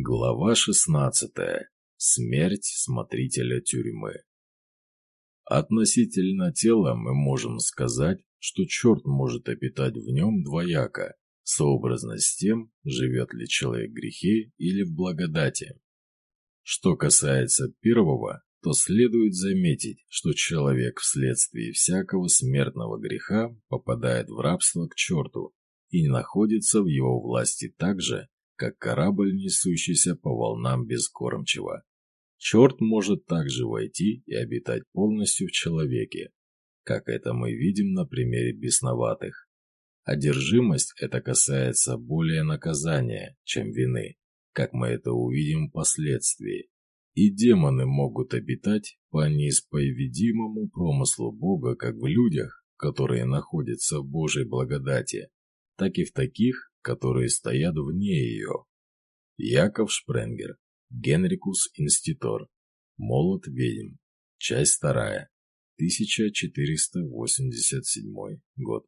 Глава 16. Смерть смотрителя тюрьмы. Относительно тела мы можем сказать, что черт может обитать в нем двояко, сообразно с тем, живет ли человек в грехе или в благодати. Что касается первого, то следует заметить, что человек вследствие всякого смертного греха попадает в рабство к черту и находится в его власти так же, как корабль, несущийся по волнам бескормчиво. Черт может также войти и обитать полностью в человеке, как это мы видим на примере бесноватых. Одержимость это касается более наказания, чем вины, как мы это увидим впоследствии. И демоны могут обитать по неисповедимому промыслу Бога как в людях, которые находятся в Божьей благодати, так и в таких, которые стоят вне ее. Яков Шпренгер, Генрикус Инститор, Молот ведьм, часть вторая, 1487 год.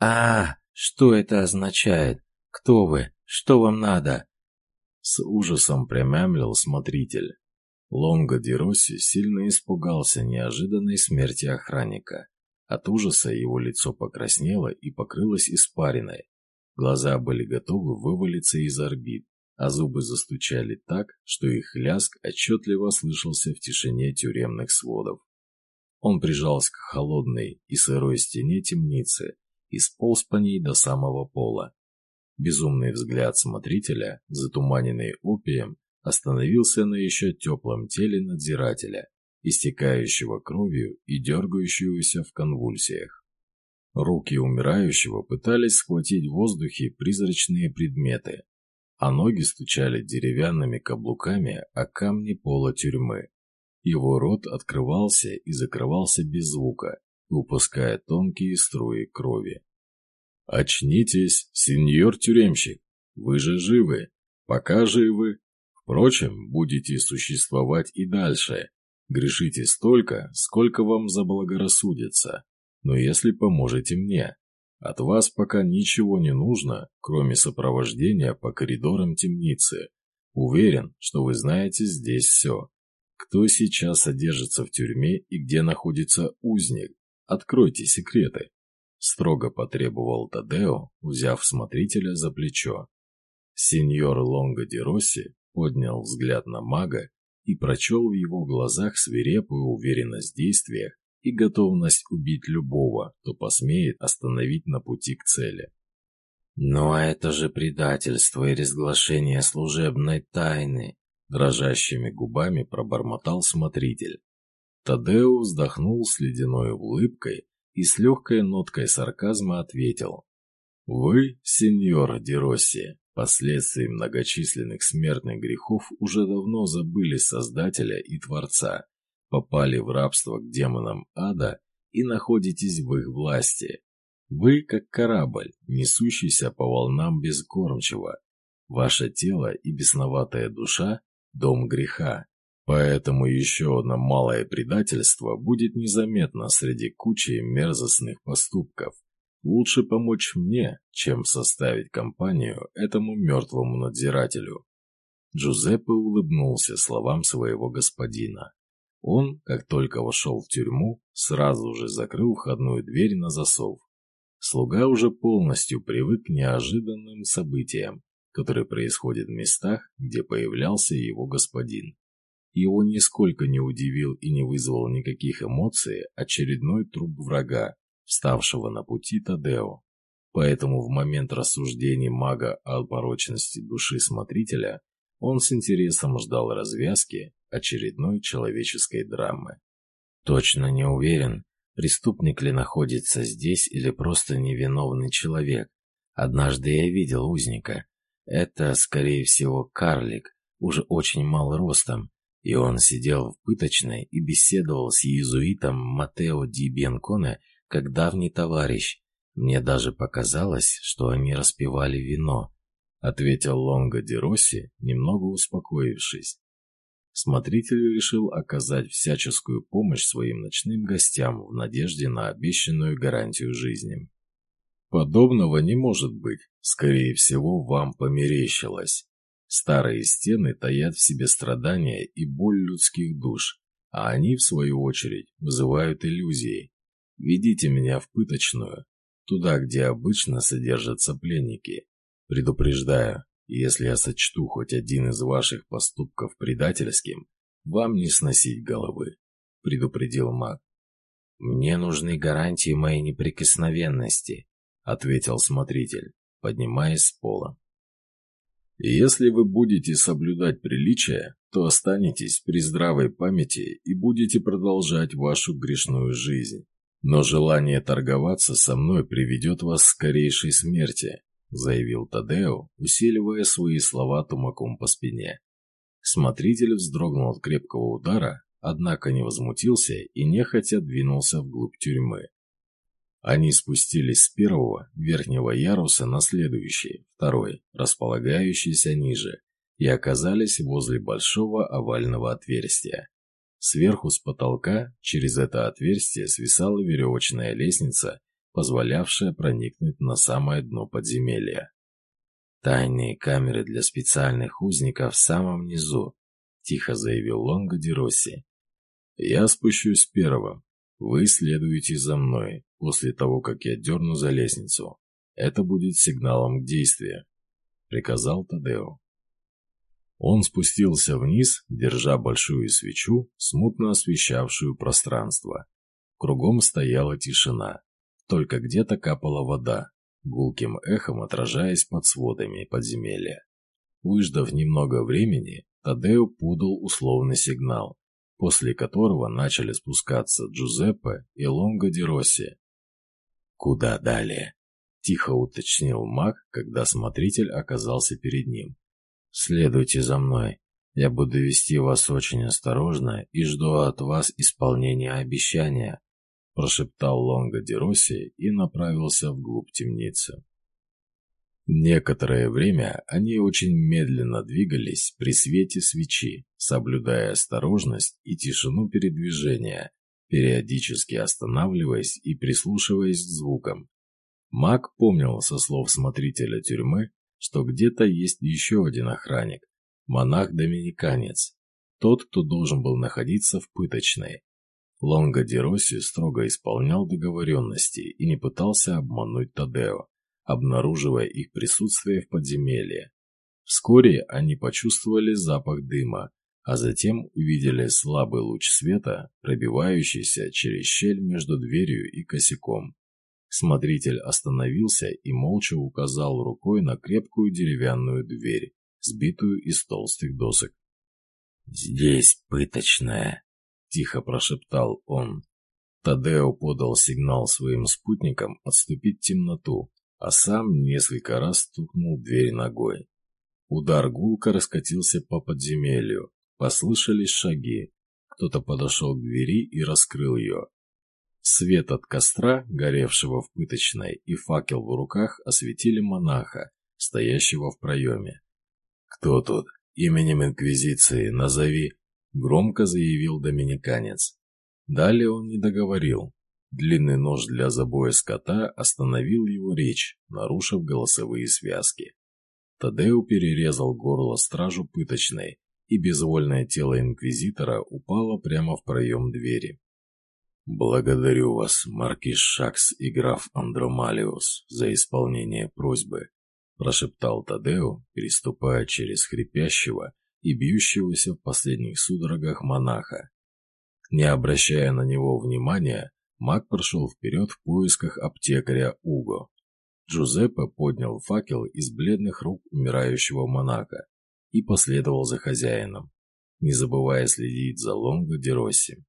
А, что это означает? Кто вы? Что вам надо? С ужасом промямлил смотритель. Лонго Ди Росси сильно испугался неожиданной смерти охранника. От ужаса его лицо покраснело и покрылось испариной. Глаза были готовы вывалиться из орбит, а зубы застучали так, что их лязг отчетливо слышался в тишине тюремных сводов. Он прижался к холодной и сырой стене темницы и сполз по ней до самого пола. Безумный взгляд смотрителя, затуманенный опием, остановился на еще теплом теле надзирателя, истекающего кровью и дергающегося в конвульсиях. Руки умирающего пытались схватить в воздухе призрачные предметы, а ноги стучали деревянными каблуками о камни пола тюрьмы. Его рот открывался и закрывался без звука, выпуская тонкие струи крови. «Очнитесь, сеньор-тюремщик! Вы же живы! Пока живы! Впрочем, будете существовать и дальше. Грешите столько, сколько вам заблагорассудится но если поможете мне. От вас пока ничего не нужно, кроме сопровождения по коридорам темницы. Уверен, что вы знаете здесь все. Кто сейчас содержится в тюрьме и где находится узник? Откройте секреты. Строго потребовал Тадео, взяв смотрителя за плечо. Сеньор Лонго ди Росси поднял взгляд на мага и прочел в его глазах свирепую уверенность в действиях и готовность убить любого, кто посмеет остановить на пути к цели. «Ну а это же предательство и разглашение служебной тайны!» Дрожащими губами пробормотал смотритель. Тадео вздохнул с ледяной улыбкой и с легкой ноткой сарказма ответил. «Вы, сеньор Деросси, последствия многочисленных смертных грехов уже давно забыли Создателя и Творца попали в рабство к демонам ада и находитесь в их власти. Вы как корабль, несущийся по волнам безкормчиво. Ваше тело и бесноватая душа – дом греха. Поэтому еще одно малое предательство будет незаметно среди кучи мерзостных поступков. Лучше помочь мне, чем составить компанию этому мертвому надзирателю. Джузеппе улыбнулся словам своего господина. Он, как только вошел в тюрьму, сразу же закрыл входную дверь на засов. Слуга уже полностью привык к неожиданным событиям, которые происходят в местах, где появлялся его господин. Его нисколько не удивил и не вызвал никаких эмоций очередной труп врага, вставшего на пути Тадео. Поэтому в момент рассуждений мага о порочности души смотрителя он с интересом ждал развязки очередной человеческой драмы. Точно не уверен, преступник ли находится здесь или просто невиновный человек. Однажды я видел узника. Это, скорее всего, карлик, уже очень мал ростом, и он сидел в пыточной и беседовал с иезуитом Матео Ди Бенконе как давний товарищ. Мне даже показалось, что они распивали вино, ответил Лонго Ди Росси, немного успокоившись. Смотритель решил оказать всяческую помощь своим ночным гостям в надежде на обещанную гарантию жизни. Подобного не может быть. Скорее всего, вам померещилось. Старые стены таят в себе страдания и боль людских душ, а они, в свою очередь, вызывают иллюзии. Ведите меня в пыточную, туда, где обычно содержатся пленники. Предупреждаю, если я сочту хоть один из ваших поступков предательским, вам не сносить головы, предупредил маг. Мне нужны гарантии моей неприкосновенности, ответил смотритель, поднимаясь с пола. Если вы будете соблюдать приличия, то останетесь при здравой памяти и будете продолжать вашу грешную жизнь. Но желание торговаться со мной приведет вас к скорейшей смерти, заявил Тадео, усиливая свои слова тумаком по спине. Смотритель вздрогнул от крепкого удара, однако не возмутился и нехотя двинулся вглубь тюрьмы. Они спустились с первого, верхнего яруса на следующий, второй, располагающийся ниже, и оказались возле большого овального отверстия. Сверху с потолка через это отверстие свисала веревочная лестница, позволявшая проникнуть на самое дно подземелья. «Тайные камеры для специальных узников в самом низу», – тихо заявил Лонго Диросси. «Я спущусь первым. Вы следуете за мной после того, как я дерну за лестницу. Это будет сигналом к действию», — приказал Тадео. Он спустился вниз, держа большую свечу, смутно освещавшую пространство. Кругом стояла тишина. Только где-то капала вода, гулким эхом отражаясь под сводами подземелья. Выждав немного времени, Тадео подал условный сигнал, после которого начали спускаться Джузеппе и Лонго ди. «Куда далее?» – тихо уточнил маг, когда смотритель оказался перед ним. «Следуйте за мной. Я буду вести вас очень осторожно и жду от вас исполнения обещания», – прошептал Лонго ди Росси и направился вглубь темницы. Некоторое время они очень медленно двигались при свете свечи, соблюдая осторожность и тишину передвижения, периодически останавливаясь и прислушиваясь к звукам. Маг помнил со слов смотрителя тюрьмы, что где-то есть еще один охранник, монах-доминиканец, тот, кто должен был находиться в пыточной. Лонго Ди Росси строго исполнял договоренности и не пытался обмануть Тадео обнаруживая их присутствие в подземелье. Вскоре они почувствовали запах дыма, а затем увидели слабый луч света, пробивающийся через щель между дверью и косяком. Смотритель остановился и молча указал рукой на крепкую деревянную дверь, сбитую из толстых досок. «Здесь пыточная», — тихо прошептал он. Тадео подал сигнал своим спутникам отступить в темноту, а сам несколько раз стукнул дверь ногой. Удар гулко раскатился по подземелью, послышались шаги. Кто-то подошел к двери и раскрыл ее. Свет от костра, горевшего в пыточной, и факел в руках осветили монаха, стоящего в проеме. «Кто тут? Именем Инквизиции назови!» — громко заявил доминиканец. Далее он не договорил, Длинный нож для забоя скота остановил его речь, нарушив голосовые связки. Тадеу перерезал горло стражу пыточной, и безвольное тело инквизитора упало прямо в проем двери. «Благодарю вас, маркиз Шакс и граф Андромалиус, за исполнение просьбы», прошептал Тадео, переступая через хрипящего и бьющегося в последних судорогах монаха. Не обращая на него внимания, Маг прошел вперед в поисках аптекаря Уго. Джузеппе поднял факел из бледных рук умирающего монака и последовал за хозяином, не забывая следить за Лонго де Росси.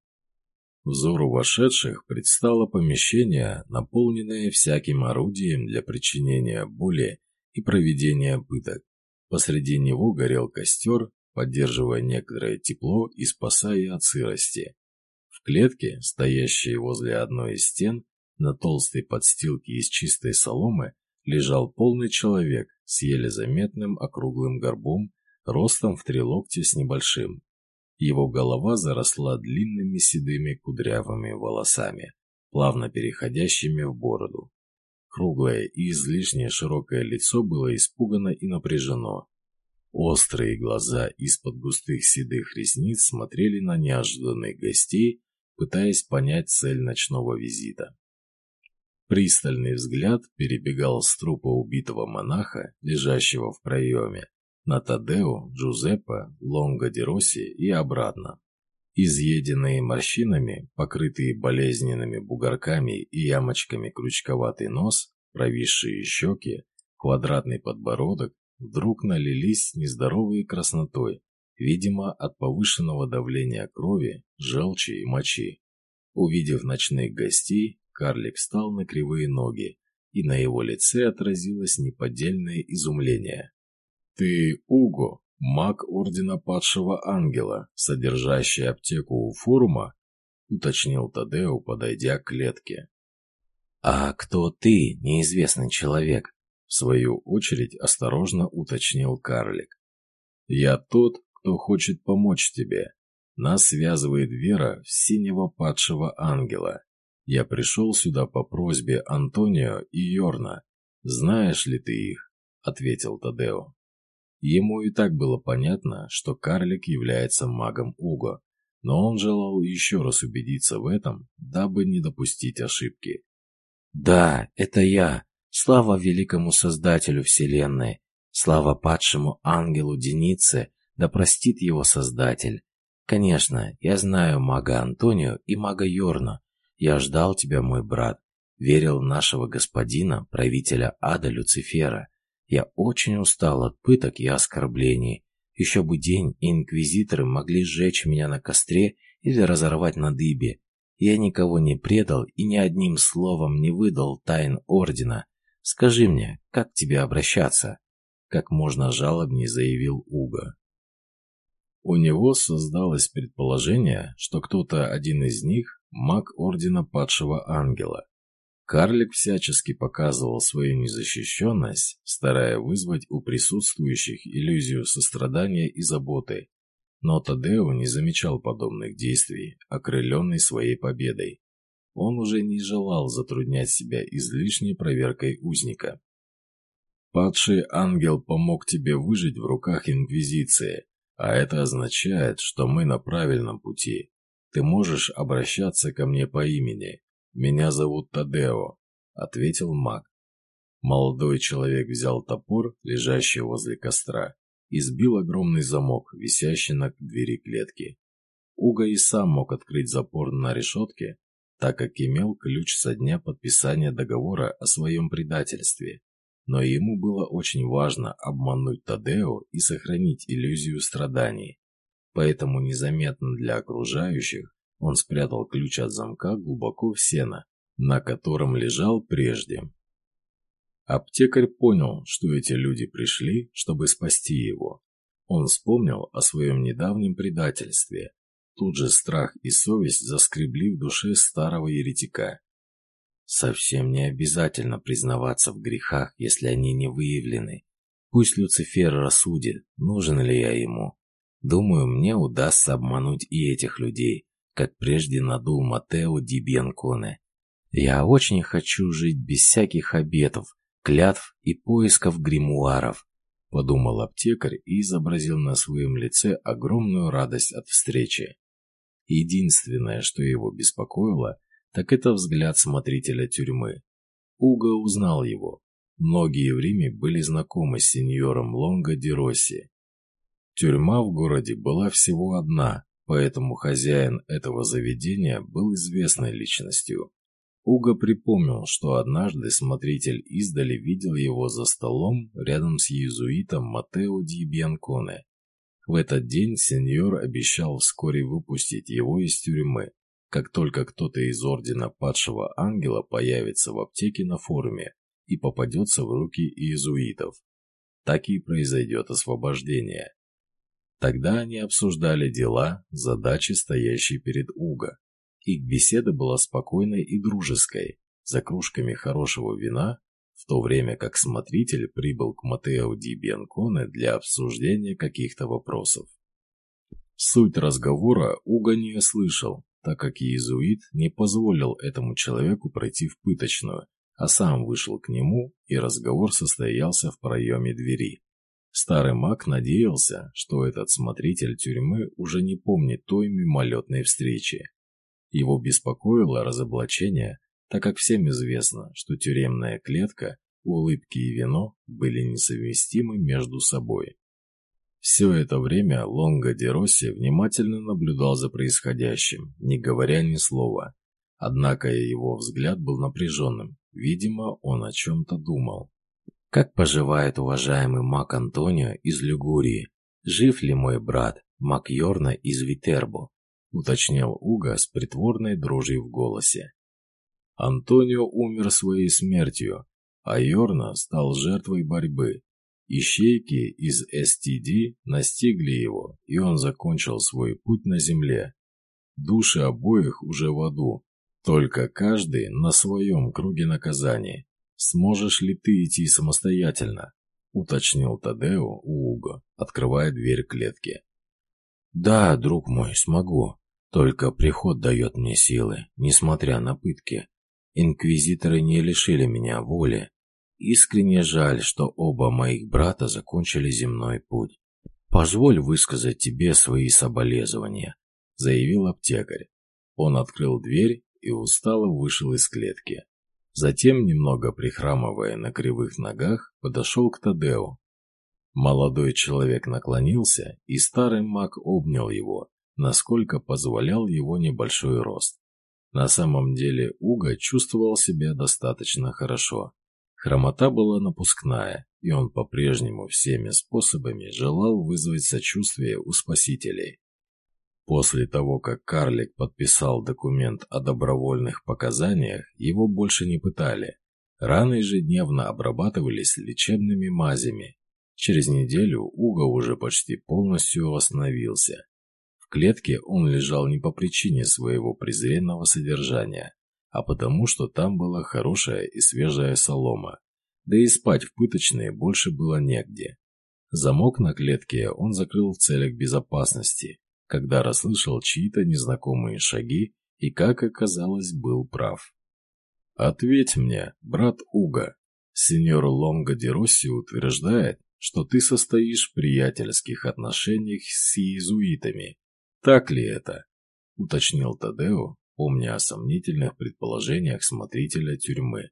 Взору вошедших предстало помещение, наполненное всяким орудием для причинения боли и проведения пыток. Посреди него горел костер, поддерживая некоторое тепло и спасая от сырости клетке, стоящей возле одной из стен, на толстой подстилке из чистой соломы, лежал полный человек с еле заметным округлым горбом, ростом в три локтя с небольшим. Его голова заросла длинными седыми кудрявыми волосами, плавно переходящими в бороду. Круглое и излишне широкое лицо было испугано и напряжено. Острые глаза из-под густых седых ресниц смотрели на неожиданных гостей, пытаясь понять цель ночного визита. Пристальный взгляд перебегал с трупа убитого монаха, лежащего в проеме, на Тадео, Джузеппе, Лонго ди Росси и обратно. Изъеденные морщинами, покрытые болезненными бугорками и ямочками крючковатый нос, провисшие щеки, квадратный подбородок вдруг налились нездоровой краснотой, видимо, от повышенного давления крови, желчи и мочи. Увидев ночных гостей, карлик встал на кривые ноги, и на его лице отразилось неподдельное изумление. «Ты Уго, маг Ордена Падшего Ангела, содержащий аптеку у форума?» — уточнил Тадео, подойдя к клетке. «А кто ты, неизвестный человек?» В свою очередь осторожно уточнил карлик. «Я тот, кто хочет помочь тебе. Нас связывает вера в синего падшего ангела. Я пришел сюда по просьбе Антонио и Йорна. Знаешь ли ты их?» — ответил Тадео. Ему и так было понятно, что карлик является магом Уго, но он желал еще раз убедиться в этом, дабы не допустить ошибки. «Да, это я. Слава великому Создателю Вселенной. Слава падшему ангелу Денице, да простит его Создатель. Конечно, я знаю мага Антонио и мага Йорна. Я ждал тебя, мой брат. Верил нашего господина, правителя ада Люцифера. Я очень устал от пыток и оскорблений. Еще бы день, и инквизиторы могли сжечь меня на костре или разорвать на дыбе. Я никого не предал и ни одним словом не выдал тайн Ордена. Скажи мне, как тебе обращаться?» Как можно жалобнее заявил Уга. У него создалось предположение, что кто-то один из них – маг Ордена Падшего Ангела. Карлик всячески показывал свою незащищенность, старая вызвать у присутствующих иллюзию сострадания и заботы. Но Тадео не замечал подобных действий, окрыленный своей победой. Он уже не желал затруднять себя излишней проверкой узника. «Падший ангел помог тебе выжить в руках Инквизиции, а это означает, что мы на правильном пути. Ты можешь обращаться ко мне по имени, «Меня зовут Тадео», — ответил маг. Молодой человек взял топор, лежащий возле костра, и сбил огромный замок, висящий на двери клетки. Уга и сам мог открыть запор на решетке, так как имел ключ со дня подписания договора о своем предательстве. Но ему было очень важно обмануть Тадео и сохранить иллюзию страданий. Поэтому незаметно для окружающих он спрятал ключ от замка глубоко в сено, на котором лежал прежде. Аптекарь понял, что эти люди пришли, чтобы спасти его. Он вспомнил о своем недавнем предательстве. Тут же страх и совесть заскребли в душе старого еретика. Совсем не обязательно признаваться в грехах, если они не выявлены. Пусть Люцифер рассудит, нужен ли я ему. Думаю, мне удастся обмануть и этих людей, как прежде надул Матео Ди Бьянконе. Я очень хочу жить без всяких обетов, клятв и поисков гримуаров, подумал аптекарь и изобразил на своем лице огромную радость от встречи. Единственное, что его беспокоило, так это взгляд смотрителя тюрьмы. Уго узнал его. Многие в Риме были знакомы с сеньором Лонго ди Росси. Тюрьма в городе была всего одна, поэтому хозяин этого заведения был известной личностью. Уго припомнил, что однажды смотритель издали видел его за столом рядом с иезуитом Матео ди Бьянконе. В этот день сеньор обещал вскоре выпустить его из тюрьмы, как только кто-то из ордена падшего ангела появится в аптеке на форуме и попадется в руки иезуитов. Так и произойдет освобождение. Тогда они обсуждали дела, задачи, стоящие перед Уго. Их беседа была спокойной и дружеской, за кружками хорошего вина, в то время как смотритель прибыл к Матео Ди Бьянконе для обсуждения каких-то вопросов. Суть разговора Уго не слышал, так как иезуит не позволил этому человеку пройти в пыточную, а сам вышел к нему, и разговор состоялся в проеме двери. Старый маг надеялся, что этот смотритель тюрьмы уже не помнит той мимолетной встречи. Его беспокоило разоблачение, так как всем известно, что тюремная клетка, улыбки и вино были несовместимы между собой. Все это время Лонго де Росси внимательно наблюдал за происходящим, не говоря ни слова. Однако его взгляд был напряженным, видимо, он о чем-то думал. «Как поживает уважаемый маг Антонио из Люгурии? Жив ли мой брат, маг Йорна из Витербо?» — уточнил Уга с притворной дрожью в голосе. Антонио умер своей смертью, а Йорна стал жертвой борьбы. Ищейки из СТД настигли его, и он закончил свой путь на земле. Души обоих уже в аду, только каждый на своем круге наказания. Сможешь ли ты идти самостоятельно? Уточнил Тадео у Уго, открывая дверь клетки. Да, друг мой, смогу. Только приход дает мне силы, несмотря на пытки. Инквизиторы не лишили меня воли. Искренне жаль, что оба моих брата закончили земной путь. Позволь высказать тебе свои соболезнования, заявил аптекарь. Он открыл дверь и устало вышел из клетки. Затем, немного прихрамывая на кривых ногах, подошел к Тадео. Молодой человек наклонился, и старый маг обнял его, насколько позволял его небольшой рост. На самом деле Уга чувствовал себя достаточно хорошо. Хромота была напускная, и он по-прежнему всеми способами желал вызвать сочувствие у спасителей. После того, как карлик подписал документ о добровольных показаниях, его больше не пытали. Раны ежедневно обрабатывались лечебными мазями. Через неделю Уга уже почти полностью восстановился. Клетке он лежал не по причине своего презренного содержания, а потому, что там была хорошая и свежая солома. Да и спать в пыточной больше было негде. Замок на клетке он закрыл в целях безопасности, когда расслышал чьи-то незнакомые шаги и, как оказалось, был прав. «Ответь мне, брат Уга, сеньор Лонго де Росси утверждает, что ты состоишь в приятельских отношениях с иезуитами. Так ли это?» — уточнил Тадео, помня о сомнительных предположениях смотрителя тюрьмы.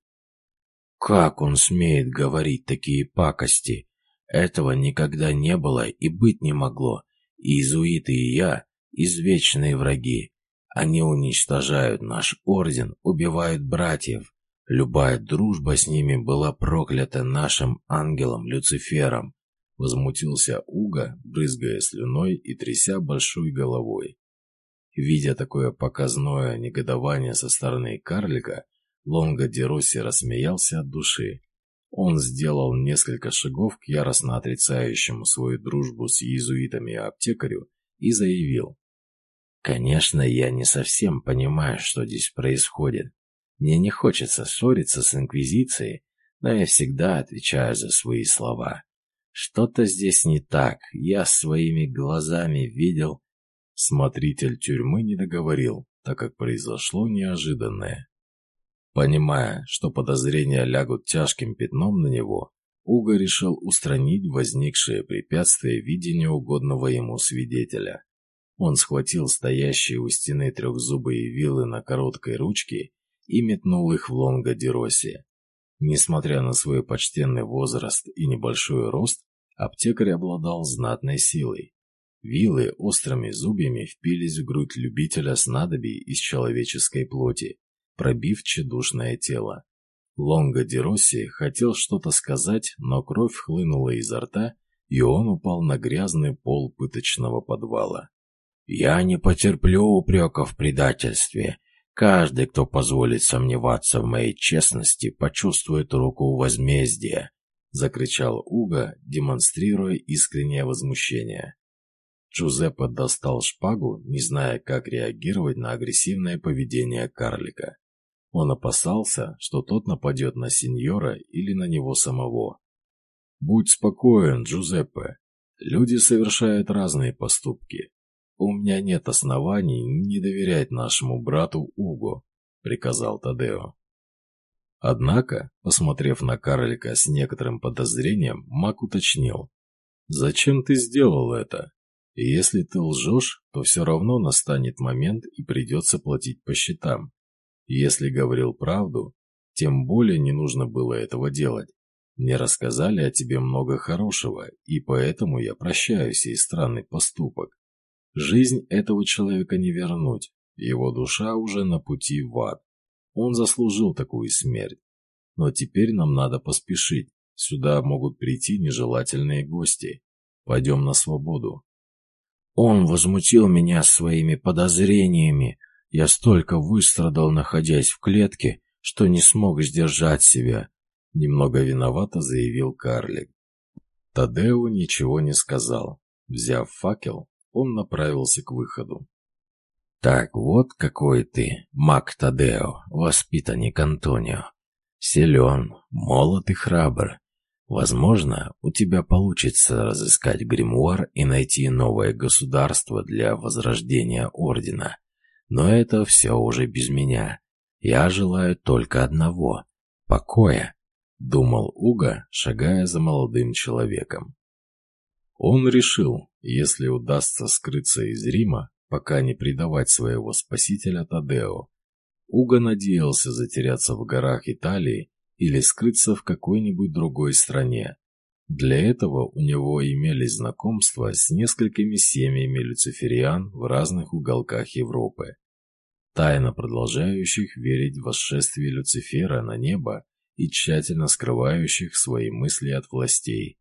«Как он смеет говорить такие пакости? Этого никогда не было и быть не могло. Иезуиты и я – извечные враги. Они уничтожают наш орден, убивают братьев. Любая дружба с ними была проклята нашим ангелом Люцифером. Возмутился Уга, брызгая слюной и тряся большой головой. Видя такое показное негодование со стороны карлика, Лонго Дероси рассмеялся от души. Он сделал несколько шагов к яростно отрицающему свою дружбу с иезуитами аптекарю и заявил. «Конечно, я не совсем понимаю, что здесь происходит. Мне не хочется ссориться с Инквизицией, но я всегда отвечаю за свои слова. Что-то здесь не так, я своими глазами видел...» Смотритель тюрьмы не договорил, так как произошло неожиданное. Понимая, что подозрения лягут тяжким пятном на него, Уго решил устранить возникшее препятствие в виде неугодного ему свидетеля. Он схватил стоящие у стены трехзубые вилы на короткой ручке и метнул их в Лонго Дероси. Несмотря на свой почтенный возраст и небольшой рост, аптекарь обладал знатной силой. Вилы острыми зубьями впились в грудь любителя снадобий из человеческой плоти пробив тщедушное тело. Лонго Ди хотел что-то сказать, но кровь хлынула изо рта, и он упал на грязный пол пыточного подвала. «Я не потерплю упреков в предательстве. Каждый, кто позволит сомневаться в моей честности, почувствует руку возмездия», — закричал Уга, демонстрируя искреннее возмущение. Джузеппе достал шпагу, не зная, как реагировать на агрессивное поведение карлика. Он опасался, что тот нападет на сеньора или на него самого. «Будь спокоен, Джузеппе. Люди совершают разные поступки. У меня нет оснований не доверять нашему брату Уго», — приказал Тадео. Однако, посмотрев на карлика с некоторым подозрением, Мак уточнил. Зачем ты сделал это? И если ты лжешь, то все равно настанет момент и придется платить по счетам. Если говорил правду, тем более не нужно было этого делать. Мне рассказали о тебе много хорошего, и поэтому я прощаю сей странный поступок. Жизнь этого человека не вернуть, его душа уже на пути в ад. Он заслужил такую смерть. Но теперь нам надо поспешить. Сюда могут прийти нежелательные гости. Пойдем на свободу. Он возмутил меня своими подозрениями. Я столько выстрадал, находясь в клетке, что не смог сдержать себя. Немного виновато заявил карлик. Тадео ничего не сказал. Взяв факел, он направился к выходу. «Так вот какой ты, маг Тадео, воспитанник Антонио. Силен, молод и храбр. Возможно, у тебя получится разыскать гримуар и найти новое государство для возрождения Ордена. Но это все уже без меня. Я желаю только одного — покоя», — думал Уга, шагая за молодым человеком. Он решил, если удастся скрыться из Рима, пока не предавать своего спасителя Тадео, Уго надеялся затеряться в горах Италии или скрыться в какой-нибудь другой стране. Для этого у него имелись знакомства с несколькими семьями люцифериан в разных уголках Европы, тайно продолжающих верить в восшествие Люцифера на небо и тщательно скрывающих свои мысли от властей.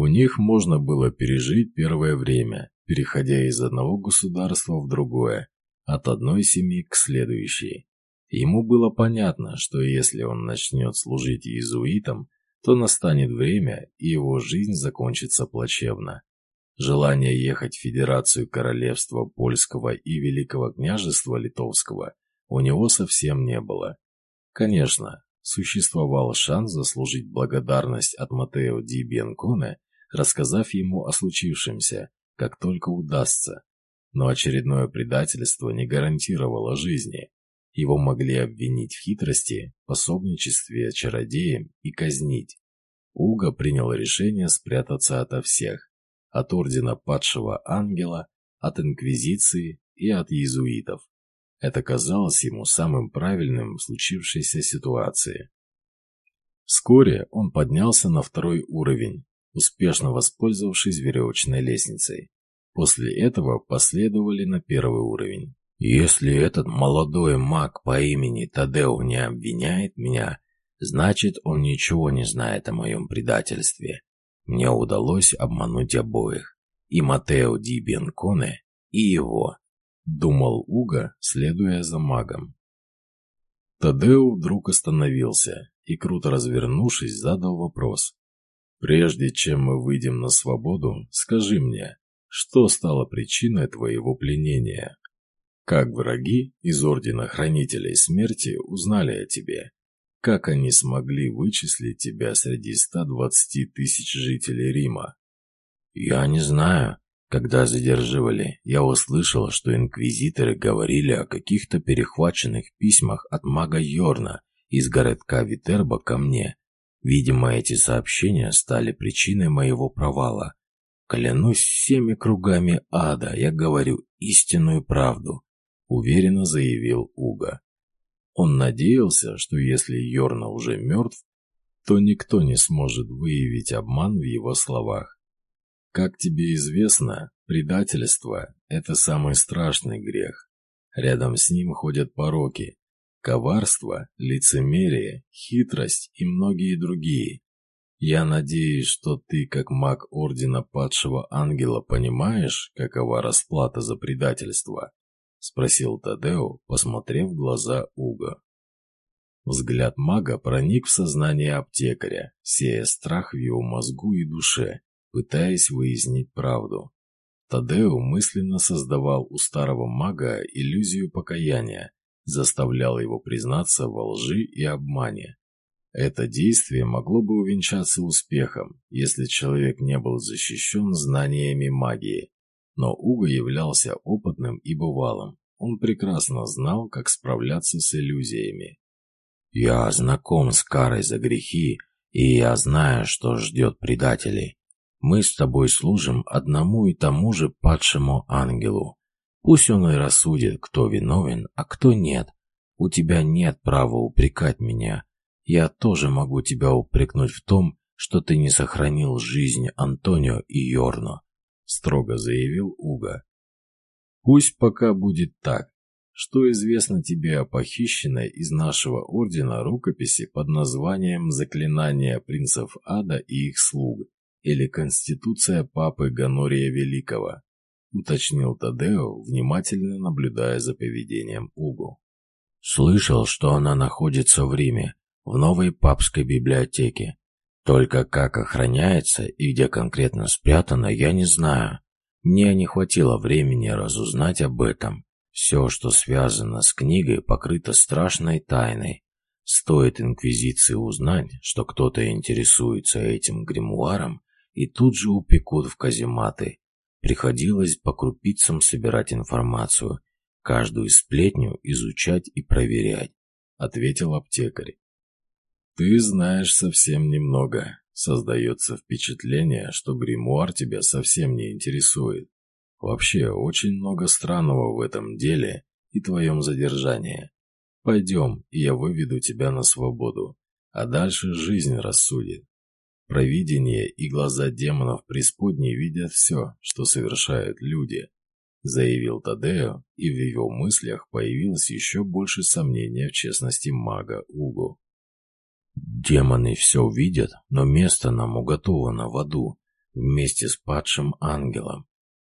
У них можно было пережить первое время, переходя из одного государства в другое, от одной семьи к следующей. Ему было понятно, что если он начнет служить иезуитам, то настанет время, и его жизнь закончится плачевно. Желания ехать в Федерацию Королевства Польского и Великого княжества Литовского у него совсем не было. Конечно, существовал шанс заслужить благодарность от Матео Ди Бенконе, рассказав ему о случившемся, как только удастся. Но очередное предательство не гарантировало жизни. Его могли обвинить в хитрости, пособничестве чародеям и казнить. Уга принял решение спрятаться ото всех, от ордена падшего ангела, от инквизиции и от иезуитов. Это казалось ему самым правильным в случившейся ситуации. Вскоре он поднялся на второй уровень, успешно воспользовавшись веревочной лестницей. После этого последовали на первый уровень. Если этот молодой маг по имени Тадео не обвиняет меня, значит, он ничего не знает о моем предательстве. Мне удалось обмануть обоих. И Матео Ди Бенконе, и его. Думал Уга, следуя за магом. Тадео вдруг остановился и, круто развернувшись, задал вопрос. «Прежде чем мы выйдем на свободу, скажи мне, что стало причиной твоего пленения?» Как враги из Ордена Хранителей Смерти узнали о тебе? Как они смогли вычислить тебя среди 120 тысяч жителей Рима? Я не знаю. Когда задерживали, я услышал, что инквизиторы говорили о каких-то перехваченных письмах от мага Йорна из городка Витерба ко мне. Видимо, эти сообщения стали причиной моего провала. Клянусь всеми кругами ада, я говорю истинную правду уверенно заявил Уга. Он надеялся, что если Йорна уже мертв, то никто не сможет выявить обман в его словах. Как тебе известно, предательство – это самый страшный грех. Рядом с ним ходят пороки, коварство, лицемерие, хитрость и многие другие. Я надеюсь, что ты, как маг Ордена Падшего Ангела, понимаешь, какова расплата за предательство. — спросил Тадео, посмотрев в глаза Уга. Взгляд мага проник в сознание аптекаря, сея страх в его мозгу и душе, пытаясь выяснить правду. Тадео мысленно создавал у старого мага иллюзию покаяния, заставлял его признаться во лжи и обмане. Это действие могло бы увенчаться успехом, если человек не был защищен знаниями магии, но Уго являлся опытным и бывалым. Он прекрасно знал, как справляться с иллюзиями. «Я знаком с карой за грехи, и я знаю, что ждет предателей. Мы с тобой служим одному и тому же падшему ангелу. Пусть он и рассудит, кто виновен, а кто нет. У тебя нет права упрекать меня. Я тоже могу тебя упрекнуть в том, что ты не сохранил жизнь Антонио и Йорно, строго заявил Уга. Пусть пока будет так. Что известно тебе о похищенной из нашего ордена рукописи под названием «Заклинания принцев ада и их слуг» или «Конституция папы Ганория Великого», уточнил Тадео, внимательно наблюдая за поведением Угу. Слышал, что она находится в Риме, в новой папской библиотеке. Только как охраняется и где конкретно спрятана, я не знаю. Мне не хватило времени разузнать об этом. Все, что связано с книгой, покрыто страшной тайной. Стоит Инквизиции узнать, что кто-то интересуется этим гримуаром, и тут же упекут в казематы. Приходилось по крупицам собирать информацию, каждую сплетню изучать и проверять, ответил аптекарь. Ты знаешь совсем немного. Создается впечатление, что гримуар тебя совсем не интересует. Вообще, очень много странного в этом деле и твоем задержании. Пойдем, и я выведу тебя на свободу, а дальше жизнь рассудит. Провидение и глаза демонов преисподней видят все, что совершают люди, заявил Тадео, и в его мыслях появилось еще больше сомнения в честности мага Угу. Демоны все видят, но место нам уготовано в аду, вместе с падшим ангелом.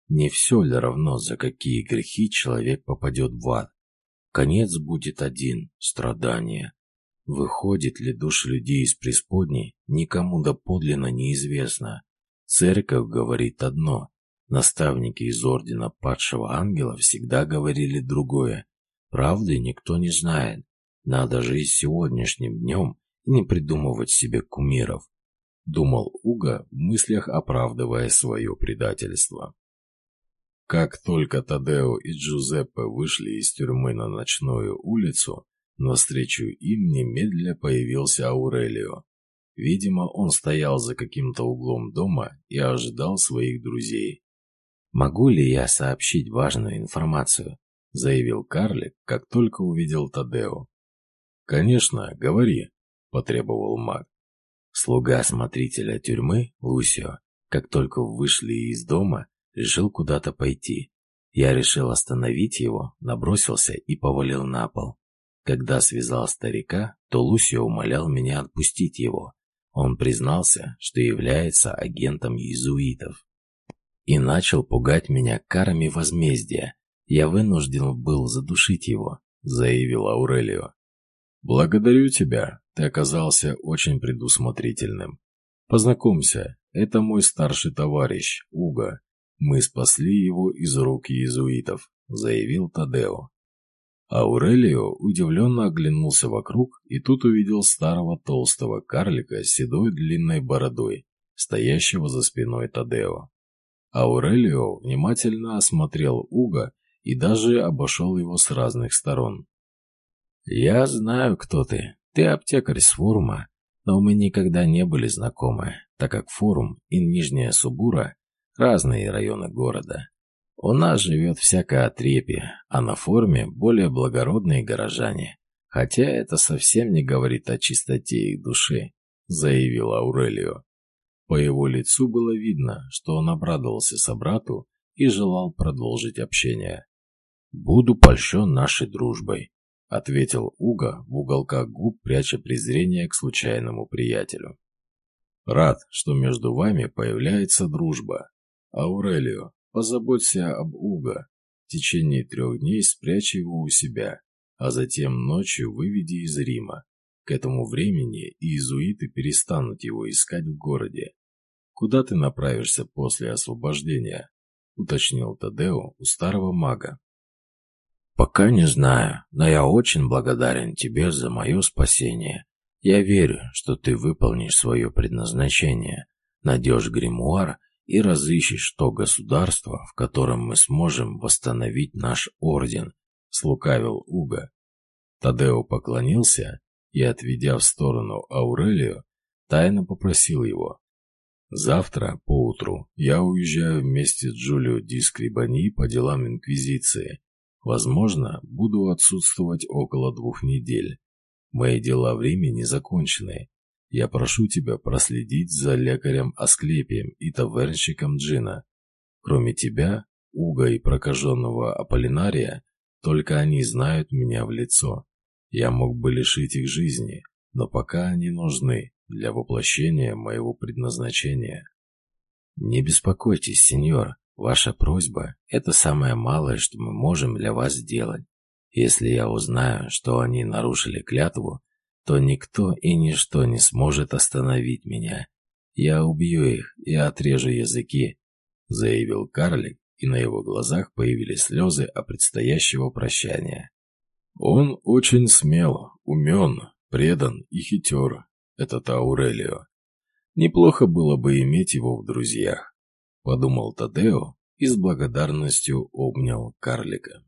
Не все ли равно, за какие грехи человек попадет в ад? Конец будет один – страдание. Выходит ли душ людей из преисподней, никому доподлинно неизвестно. Церковь говорит одно, наставники из ордена падшего ангела всегда говорили другое. Правды никто не знает. Надо жить сегодняшним днем и не придумывать себе кумиров, думал Уга в мыслях оправдывая свое предательство. Как только Тадео и Джузеппе вышли из тюрьмы на ночную улицу, навстречу им немедля появился Аурелио. Видимо, он стоял за каким-то углом дома и ожидал своих друзей. «Могу ли я сообщить важную информацию?» – заявил карлик, как только увидел Тадео. «Конечно, говори», – потребовал маг. Слуга смотрителя тюрьмы, Лусио, как только вышли из дома, решил куда-то пойти. Я решил остановить его, набросился и повалил на пол. Когда связал старика, то Лусио умолял меня отпустить его. Он признался, что является агентом иезуитов. И начал пугать меня карами возмездия. Я вынужден был задушить его, заявил Аурелио. «Благодарю тебя. Ты оказался очень предусмотрительным. Познакомься, это мой старший товарищ, Уга. Мы спасли его из рук иезуитов», — заявил Тадео. Аурелио удивленно оглянулся вокруг и тут увидел старого толстого карлика с седой длинной бородой, стоящего за спиной Тадео. Аурелио внимательно осмотрел Уга и даже обошел его с разных сторон. «Я знаю, кто ты. Ты аптекарь с форума, но мы никогда не были знакомы, так как форум и Нижняя Субура – разные районы города. У нас живет всякое отрепье, а на форуме более благородные горожане. Хотя это совсем не говорит о чистоте их души», – заявил Аурелио. По его лицу было видно, что он обрадовался собрату и желал продолжить общение. «Буду польщен нашей дружбой», — ответил Уга в уголках губ, пряча презрение к случайному приятелю. «Рад, что между вами появляется дружба. Аурелио, позаботься об Уга. В течение трех дней спрячь его у себя, а затем ночью выведи из Рима. К этому времени иезуиты перестанут его искать в городе. Куда ты направишься после освобождения?» — уточнил Тадео у старого мага. «Пока не знаю, но я очень благодарен тебе за мое спасение. Я верю, что ты выполнишь свое предназначение, найдешь гримуар и разыщешь то государство, в котором мы сможем восстановить наш орден», — слукавил Уга. Тадео поклонился и, отведя в сторону Аурелию, тайно попросил его. Завтра, поутру, я уезжаю вместе с Джулио Ди Скрибани по делам Инквизиции. Возможно, буду отсутствовать около двух недель. Мои дела в Риме не закончены. Я прошу тебя проследить за лекарем Асклепием и тавернщиком Джина. Кроме тебя, Уга и прокаженного Аполлинария, только они знают меня в лицо. Я мог бы лишить их жизни, но пока они нужны для воплощения моего предназначения. Не беспокойтесь, сеньор. Ваша просьба – это самое малое, что мы можем для вас сделать. Если я узнаю, что они нарушили клятву, то никто и ничто не сможет остановить меня. Я убью их и отрежу языки, заявил карлик, и на его глазах появились слезы о предстоящего прощания. Он очень смел, умен, предан и хитер, этот Аурелио. Неплохо было бы иметь его в друзьях, подумал Тадео и с благодарностью обнял карлика.